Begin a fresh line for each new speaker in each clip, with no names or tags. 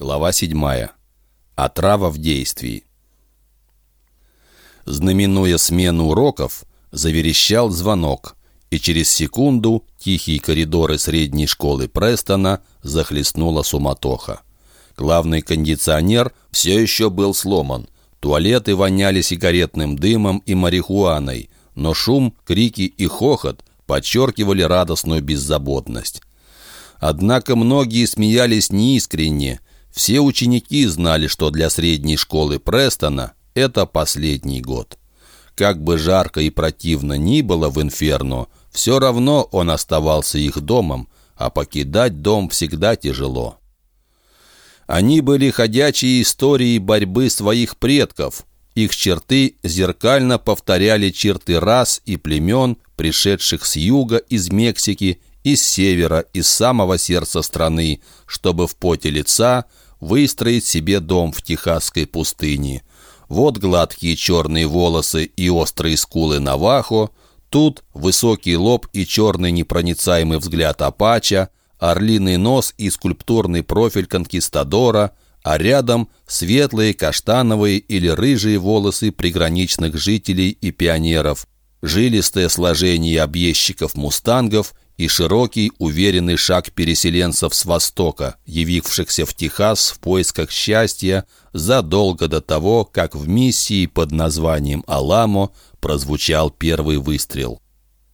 Глава 7. Отрава в действии. Знаменуя смену уроков, заверещал звонок, и через секунду тихие коридоры средней школы Престона захлестнула суматоха. Главный кондиционер все еще был сломан. Туалеты воняли сигаретным дымом и марихуаной, но шум, крики и хохот подчеркивали радостную беззаботность. Однако многие смеялись неискренне – все ученики знали, что для средней школы Престона это последний год. Как бы жарко и противно ни было в Инферно, все равно он оставался их домом, а покидать дом всегда тяжело. Они были ходячие истории борьбы своих предков. Их черты зеркально повторяли черты рас и племен, пришедших с юга, из Мексики, из севера, из самого сердца страны, чтобы в поте лица – выстроить себе дом в техасской пустыне. Вот гладкие черные волосы и острые скулы Навахо, тут высокий лоб и черный непроницаемый взгляд Апача, орлиный нос и скульптурный профиль конкистадора, а рядом светлые, каштановые или рыжие волосы приграничных жителей и пионеров, жилистое сложение объездчиков-мустангов и широкий, уверенный шаг переселенцев с Востока, явившихся в Техас в поисках счастья задолго до того, как в миссии под названием «Аламо» прозвучал первый выстрел.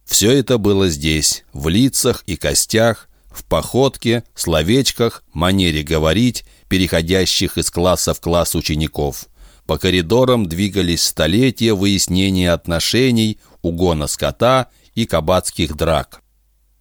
Все это было здесь, в лицах и костях, в походке, словечках, манере говорить, переходящих из класса в класс учеников. По коридорам двигались столетия выяснения отношений, угона скота и кабацких драк.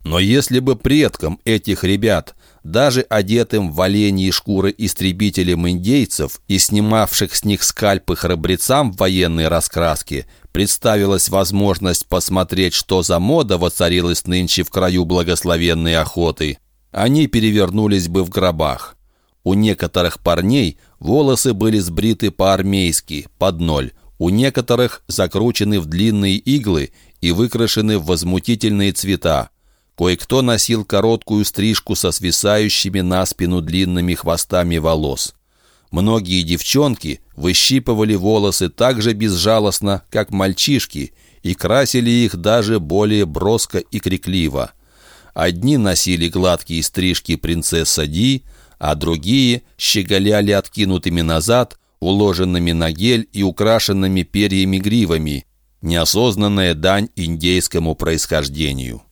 Но если бы предкам этих ребят, даже одетым в оленьи шкуры истребителям индейцев и снимавших с них скальпы храбрецам в военной раскраске, представилась возможность посмотреть, что за мода воцарилась нынче в краю благословенной охоты, они перевернулись бы в гробах. У некоторых парней волосы были сбриты по-армейски, под ноль, у некоторых закручены в длинные иглы и выкрашены в возмутительные цвета. Кое-кто носил короткую стрижку со свисающими на спину длинными хвостами волос. Многие девчонки выщипывали волосы так же безжалостно, как мальчишки, и красили их даже более броско и крикливо. Одни носили гладкие стрижки принцесса Ди, а другие щеголяли откинутыми назад, уложенными на гель и украшенными перьями гривами, неосознанная дань индейскому происхождению.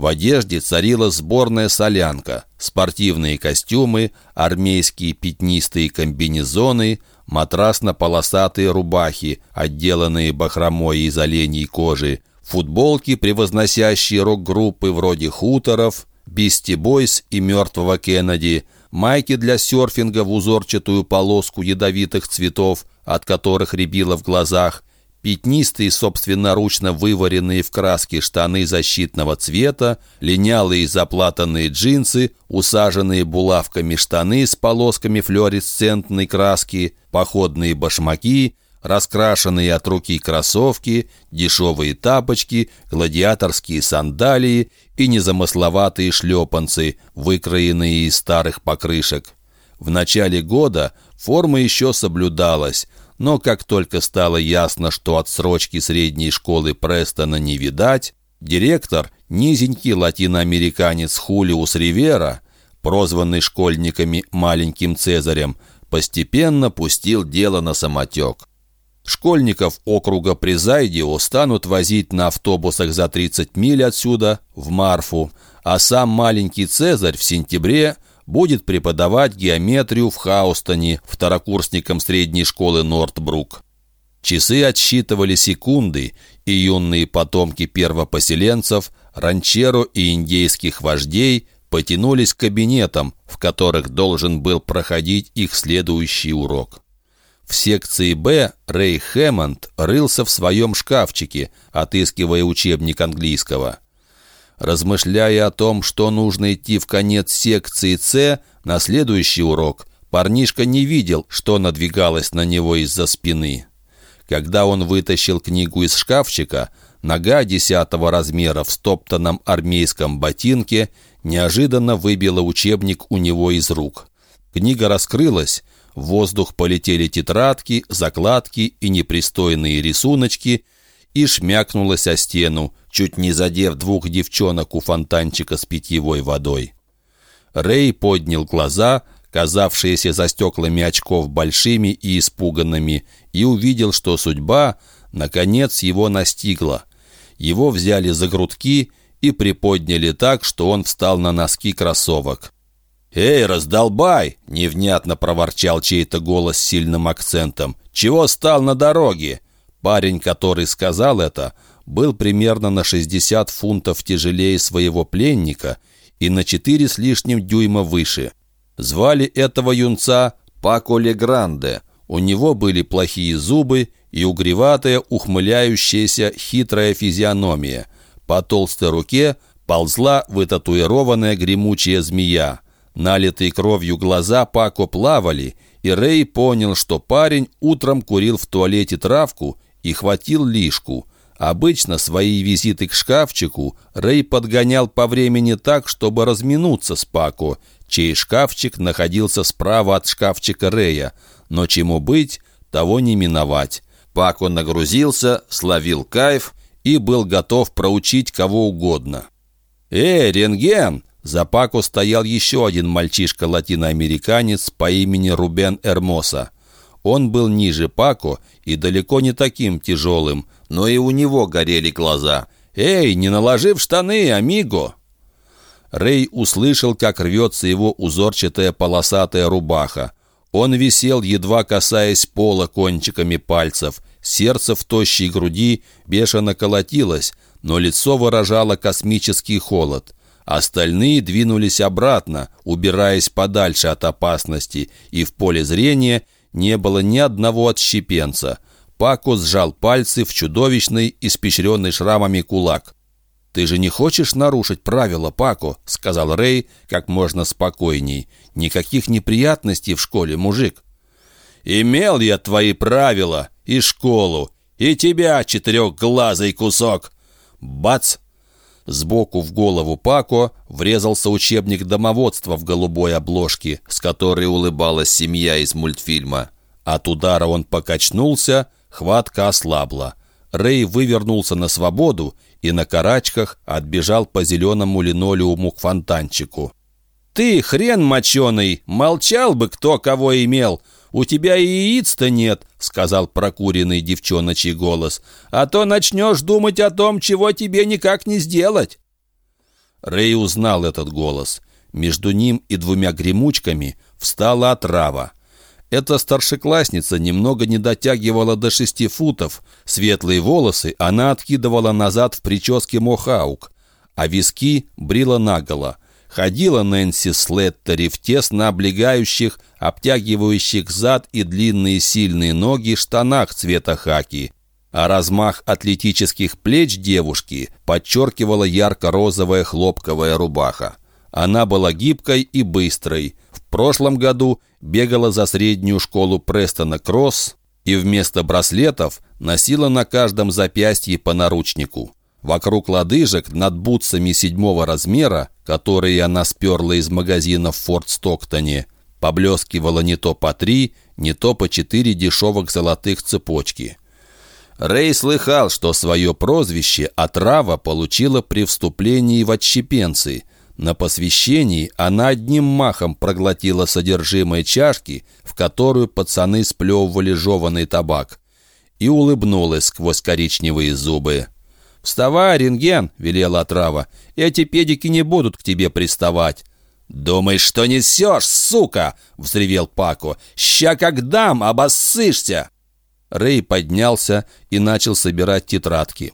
В одежде царила сборная солянка, спортивные костюмы, армейские пятнистые комбинезоны, матрасно-полосатые рубахи, отделанные бахромой из оленей кожи, футболки, превозносящие рок-группы вроде «Хуторов», «Бисти Бойс» и «Мертвого Кеннеди», майки для серфинга в узорчатую полоску ядовитых цветов, от которых рябило в глазах, Пятнистые, собственноручно вываренные в краске штаны защитного цвета, линялые заплатанные джинсы, усаженные булавками штаны с полосками флуоресцентной краски, походные башмаки, раскрашенные от руки кроссовки, дешевые тапочки, гладиаторские сандалии и незамысловатые шлепанцы, выкроенные из старых покрышек. В начале года форма еще соблюдалась, но как только стало ясно, что отсрочки средней школы Престона не видать, директор, низенький латиноамериканец Хулиус Ривера, прозванный школьниками «маленьким Цезарем», постепенно пустил дело на самотек. Школьников округа Призайдио станут возить на автобусах за 30 миль отсюда, в Марфу, а сам маленький Цезарь в сентябре – будет преподавать геометрию в Хаустоне второкурсникам средней школы Нортбрук. Часы отсчитывали секунды, и юные потомки первопоселенцев, ранчеро и индейских вождей потянулись к кабинетам, в которых должен был проходить их следующий урок. В секции «Б» Рэй Хэммонд рылся в своем шкафчике, отыскивая учебник английского. Размышляя о том, что нужно идти в конец секции «С», на следующий урок, парнишка не видел, что надвигалось на него из-за спины. Когда он вытащил книгу из шкафчика, нога десятого размера в стоптанном армейском ботинке неожиданно выбила учебник у него из рук. Книга раскрылась, в воздух полетели тетрадки, закладки и непристойные рисуночки, и шмякнулась о стену, чуть не задев двух девчонок у фонтанчика с питьевой водой. Рэй поднял глаза, казавшиеся за стеклами очков большими и испуганными, и увидел, что судьба, наконец, его настигла. Его взяли за грудки и приподняли так, что он встал на носки кроссовок. «Эй, раздолбай!» — невнятно проворчал чей-то голос с сильным акцентом. «Чего стал на дороге?» Парень, который сказал это, был примерно на 60 фунтов тяжелее своего пленника и на 4 с лишним дюйма выше. Звали этого юнца Пако Легранде. У него были плохие зубы и угреватая, ухмыляющаяся, хитрая физиономия. По толстой руке ползла вытатуированная гремучая змея. Налитые кровью глаза Пако плавали, и Рэй понял, что парень утром курил в туалете травку и хватил лишку. Обычно свои визиты к шкафчику Рэй подгонял по времени так, чтобы разминуться с Пако, чей шкафчик находился справа от шкафчика Рэя. Но чему быть, того не миновать. Пако нагрузился, словил кайф и был готов проучить кого угодно. «Эй, рентген!» За Пако стоял еще один мальчишка-латиноамериканец по имени Рубен Эрмоса. Он был ниже Пако и далеко не таким тяжелым, но и у него горели глаза. «Эй, не наложи в штаны, амиго!» Рэй услышал, как рвется его узорчатая полосатая рубаха. Он висел, едва касаясь пола кончиками пальцев. Сердце в тощей груди бешено колотилось, но лицо выражало космический холод. Остальные двинулись обратно, убираясь подальше от опасности, и в поле зрения не было ни одного отщепенца. Пако сжал пальцы в чудовищный, испещренный шрамами кулак. «Ты же не хочешь нарушить правила, Пако?» — сказал Рэй как можно спокойней. «Никаких неприятностей в школе, мужик». «Имел я твои правила и школу, и тебя, четырехглазый кусок!» Бац! Сбоку в голову Пако врезался учебник домоводства в голубой обложке, с которой улыбалась семья из мультфильма. От удара он покачнулся, хватка ослабла. Рэй вывернулся на свободу и на карачках отбежал по зеленому линолеуму к фонтанчику. «Ты, хрен моченый, молчал бы, кто кого имел! У тебя и яиц-то нет!» — сказал прокуренный девчоночий голос. «А то начнешь думать о том, чего тебе никак не сделать!» Рэй узнал этот голос. Между ним и двумя гремучками встала отрава. Эта старшеклассница немного не дотягивала до шести футов. Светлые волосы она откидывала назад в прическе мохаук, а виски брила наголо. Ходила Нэнси Слеттери в тесно облегающих, обтягивающих зад и длинные сильные ноги штанах цвета хаки. А размах атлетических плеч девушки подчеркивала ярко-розовая хлопковая рубаха. Она была гибкой и быстрой. В прошлом году бегала за среднюю школу Престона Кросс и вместо браслетов носила на каждом запястье по наручнику. Вокруг лодыжек над бутсами седьмого размера, которые она сперла из магазина в Форт Стоктоне, поблескивало не то по три, не то по четыре дешевых золотых цепочки. Рэй слыхал, что свое прозвище «Отрава» получила при вступлении в отщепенцы – на посвящении она одним махом проглотила содержимое чашки, в которую пацаны сплевывали жеванный табак, и улыбнулась сквозь коричневые зубы. «Вставай, рентген!» — велела отрава. «Эти педики не будут к тебе приставать». «Думаешь, что несешь, сука!» — взревел Пако. «Ща как дам, обоссышься!» Рэй поднялся и начал собирать тетрадки.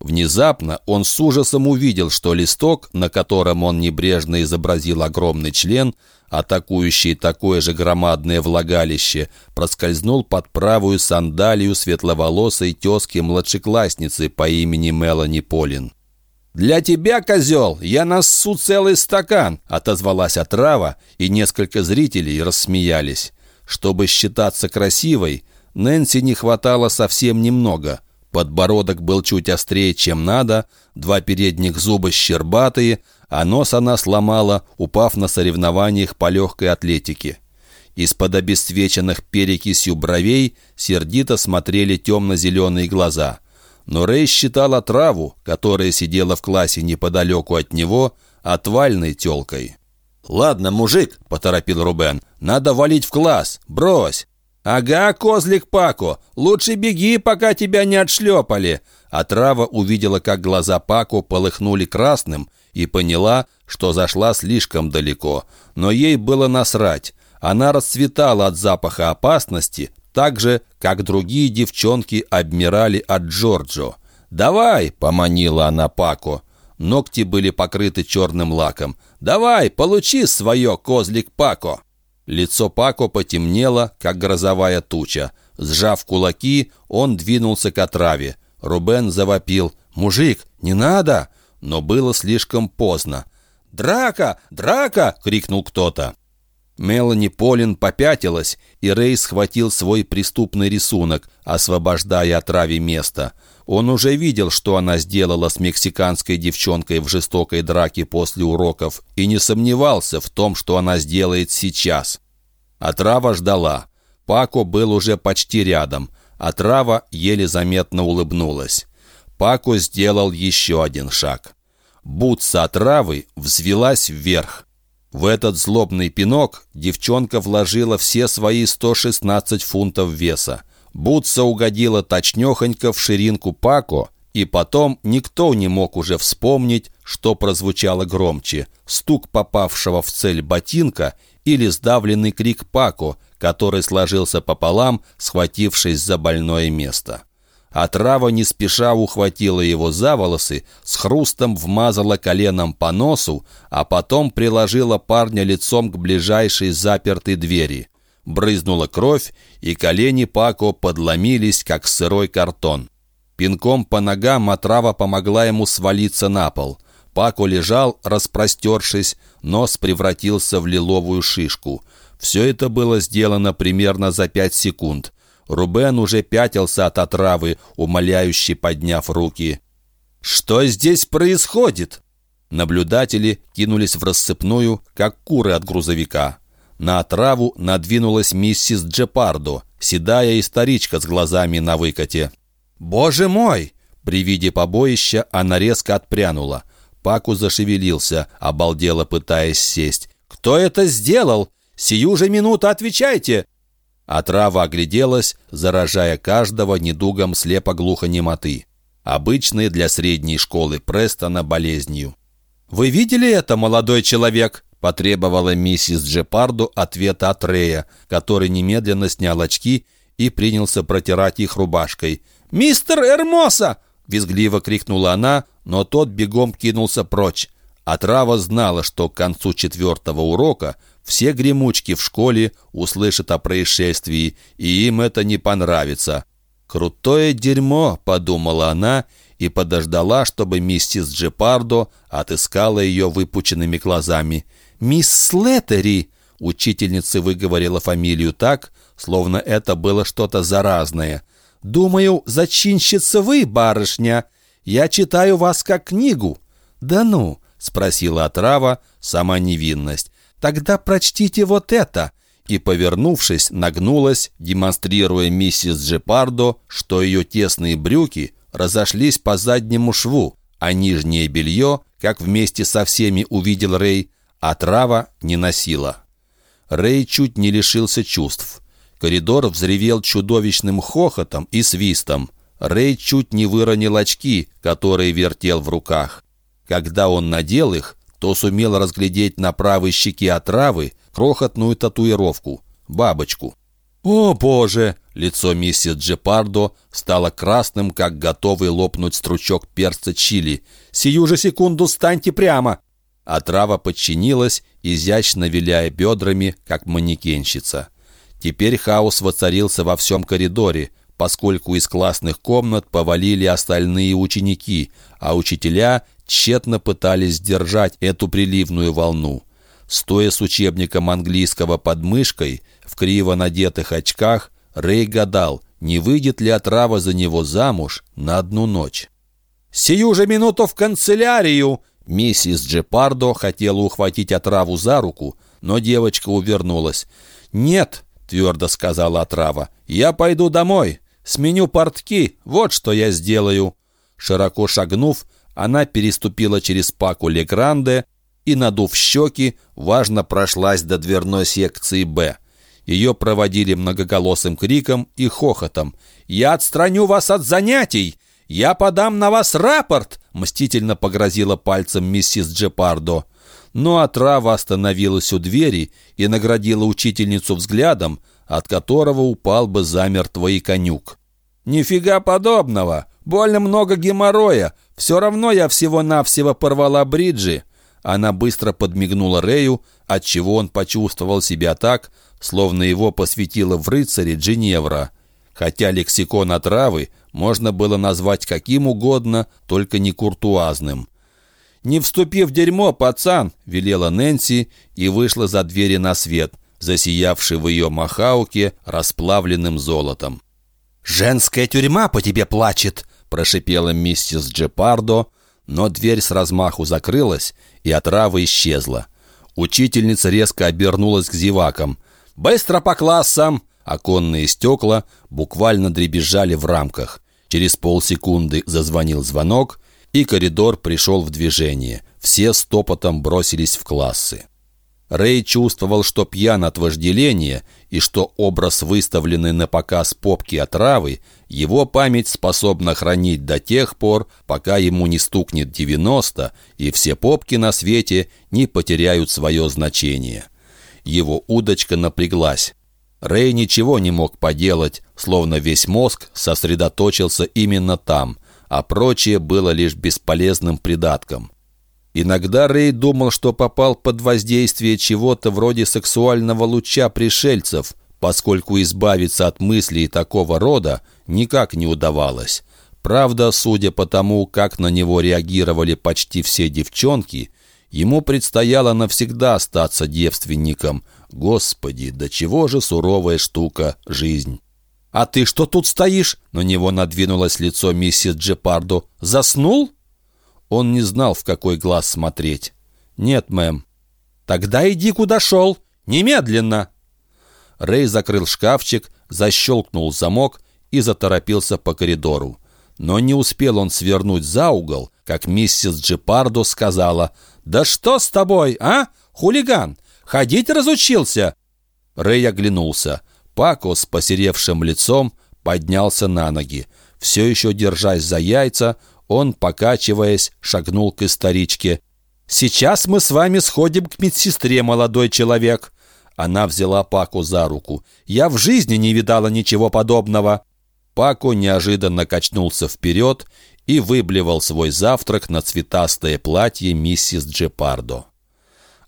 Внезапно он с ужасом увидел, что листок, на котором он небрежно изобразил огромный член, атакующий такое же громадное влагалище, проскользнул под правую сандалию светловолосой тезки-младшеклассницы по имени Мелани Полин. «Для тебя, козел, я нассу целый стакан!» — отозвалась отрава, и несколько зрителей рассмеялись. Чтобы считаться красивой, Нэнси не хватало совсем немного — Подбородок был чуть острее, чем надо, два передних зуба щербатые, а нос она сломала, упав на соревнованиях по легкой атлетике. Из-под обесцвеченных перекисью бровей сердито смотрели темно-зеленые глаза. Но Рэй считала траву, которая сидела в классе неподалеку от него, отвальной телкой. «Ладно, мужик», — поторопил Рубен, — «надо валить в класс, брось». «Ага, козлик Пако, лучше беги, пока тебя не отшлепали». А трава увидела, как глаза Пако полыхнули красным, и поняла, что зашла слишком далеко. Но ей было насрать. Она расцветала от запаха опасности, так же, как другие девчонки обмирали от Джорджо. «Давай!» — поманила она Пако. Ногти были покрыты черным лаком. «Давай, получи свое, козлик Пако!» Лицо Пако потемнело, как грозовая туча. Сжав кулаки, он двинулся к отраве. Рубен завопил. «Мужик, не надо!» Но было слишком поздно. «Драка! Драка!» — крикнул кто-то. Мелани Полин попятилась, и Рэй схватил свой преступный рисунок, освобождая от Рави место. Он уже видел, что она сделала с мексиканской девчонкой в жестокой драке после уроков, и не сомневался в том, что она сделает сейчас. Отрава ждала. Пако был уже почти рядом. Отрава еле заметно улыбнулась. Пако сделал еще один шаг. Бутса отравы взвелась вверх. В этот злобный пинок девчонка вложила все свои 116 фунтов веса. Бутса угодила точнёхонько в ширинку Пако, и потом никто не мог уже вспомнить, что прозвучало громче – стук попавшего в цель ботинка или сдавленный крик Пако, который сложился пополам, схватившись за больное место. Отрава не спеша ухватила его за волосы, с хрустом вмазала коленом по носу, а потом приложила парня лицом к ближайшей запертой двери. Брызнула кровь, и колени Пако подломились, как сырой картон. Пинком по ногам отрава помогла ему свалиться на пол. Пако лежал, распростершись, нос превратился в лиловую шишку. Все это было сделано примерно за пять секунд. Рубен уже пятился от отравы, умоляюще подняв руки. «Что здесь происходит?» Наблюдатели кинулись в рассыпную, как куры от грузовика. На отраву надвинулась миссис Джепардо, седая историчка с глазами на выкате. «Боже мой!» При виде побоища она резко отпрянула. Паку зашевелился, обалдело пытаясь сесть. «Кто это сделал? Сию же минуту отвечайте!» А трава огляделась, заражая каждого недугом слепо-глухонемоты, обычной для средней школы Престона болезнью. «Вы видели это, молодой человек?» – потребовала миссис Джепарду ответа от Рея, который немедленно снял очки и принялся протирать их рубашкой. «Мистер Эрмоса!» – визгливо крикнула она, но тот бегом кинулся прочь. Отрава знала, что к концу четвертого урока все гремучки в школе услышат о происшествии, и им это не понравится. «Крутое дерьмо», — подумала она, и подождала, чтобы миссис Джепардо отыскала ее выпученными глазами. «Мисс Слеттери!» — учительница выговорила фамилию так, словно это было что-то заразное. «Думаю, зачинщица вы, барышня. Я читаю вас как книгу». «Да ну!» — спросила отрава, сама невинность. «Тогда прочтите вот это!» И, повернувшись, нагнулась, демонстрируя миссис Джепардо, что ее тесные брюки разошлись по заднему шву, а нижнее белье, как вместе со всеми увидел Рэй, а трава не носила. Рэй чуть не лишился чувств. Коридор взревел чудовищным хохотом и свистом. Рэй чуть не выронил очки, которые вертел в руках. Когда он надел их, то сумел разглядеть на правой щеке отравы крохотную татуировку — бабочку. «О, Боже!» — лицо миссис Джепардо стало красным, как готовый лопнуть стручок перца чили. «Сию же секунду станьте прямо!» Отрава подчинилась, изящно виляя бедрами, как манекенщица. Теперь хаос воцарился во всем коридоре, поскольку из классных комнат повалили остальные ученики, а учителя тщетно пытались сдержать эту приливную волну. Стоя с учебником английского под мышкой, в криво надетых очках, Рэй гадал, не выйдет ли отрава за него замуж на одну ночь. «Сию же минуту в канцелярию!» Миссис Джепардо хотела ухватить отраву за руку, но девочка увернулась. «Нет», — твердо сказала отрава, — «я пойду домой, сменю портки, вот что я сделаю». Широко шагнув, она переступила через паку Легранде и, надув щеки, важно прошлась до дверной секции «Б». Ее проводили многоголосым криком и хохотом. «Я отстраню вас от занятий! Я подам на вас рапорт!» Мстительно погрозила пальцем миссис Джепардо. Но отрава остановилась у двери и наградила учительницу взглядом, от которого упал бы замертво и конюк. «Нифига подобного! Больно много геморроя! Все равно я всего-навсего порвала бриджи!» Она быстро подмигнула Рэю, отчего он почувствовал себя так, словно его посвятила в рыцаре Джиневра. Хотя лексикон отравы можно было назвать каким угодно, только не куртуазным. «Не вступи в дерьмо, пацан!» — велела Нэнси и вышла за двери на свет, засиявший в ее махауке расплавленным золотом. «Женская тюрьма по тебе плачет!» — прошипела миссис Джепардо, но дверь с размаху закрылась, и отрава исчезла. Учительница резко обернулась к зевакам. «Быстро по классам!» Оконные стекла буквально дребезжали в рамках. Через полсекунды зазвонил звонок, и коридор пришел в движение. Все стопотом бросились в классы. Рэй чувствовал, что пьян от вожделения и что образ, выставленный на показ попки отравы, его память способна хранить до тех пор, пока ему не стукнет 90, и все попки на свете не потеряют свое значение. Его удочка напряглась. Рэй ничего не мог поделать, словно весь мозг сосредоточился именно там, а прочее было лишь бесполезным придатком. Иногда Рэй думал, что попал под воздействие чего-то вроде сексуального луча пришельцев, поскольку избавиться от мыслей такого рода никак не удавалось. Правда, судя по тому, как на него реагировали почти все девчонки, ему предстояло навсегда остаться девственником. Господи, до чего же суровая штука жизнь! «А ты что тут стоишь?» На него надвинулось лицо миссис Джепардо. «Заснул?» Он не знал, в какой глаз смотреть. «Нет, мэм». «Тогда иди, куда шел. Немедленно!» Рэй закрыл шкафчик, защелкнул замок и заторопился по коридору. Но не успел он свернуть за угол, как миссис Джепардо сказала «Да что с тобой, а, хулиган? Ходить разучился?» Рэй оглянулся. Пако с посеревшим лицом поднялся на ноги. Все еще держась за яйца, он, покачиваясь, шагнул к историчке. «Сейчас мы с вами сходим к медсестре, молодой человек!» Она взяла Паку за руку. «Я в жизни не видала ничего подобного!» Пако неожиданно качнулся вперед и выблевал свой завтрак на цветастое платье миссис Джепардо.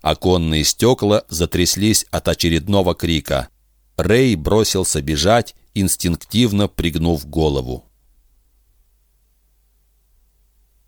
Оконные стекла затряслись от очередного крика. Рэй бросился бежать, инстинктивно пригнув голову.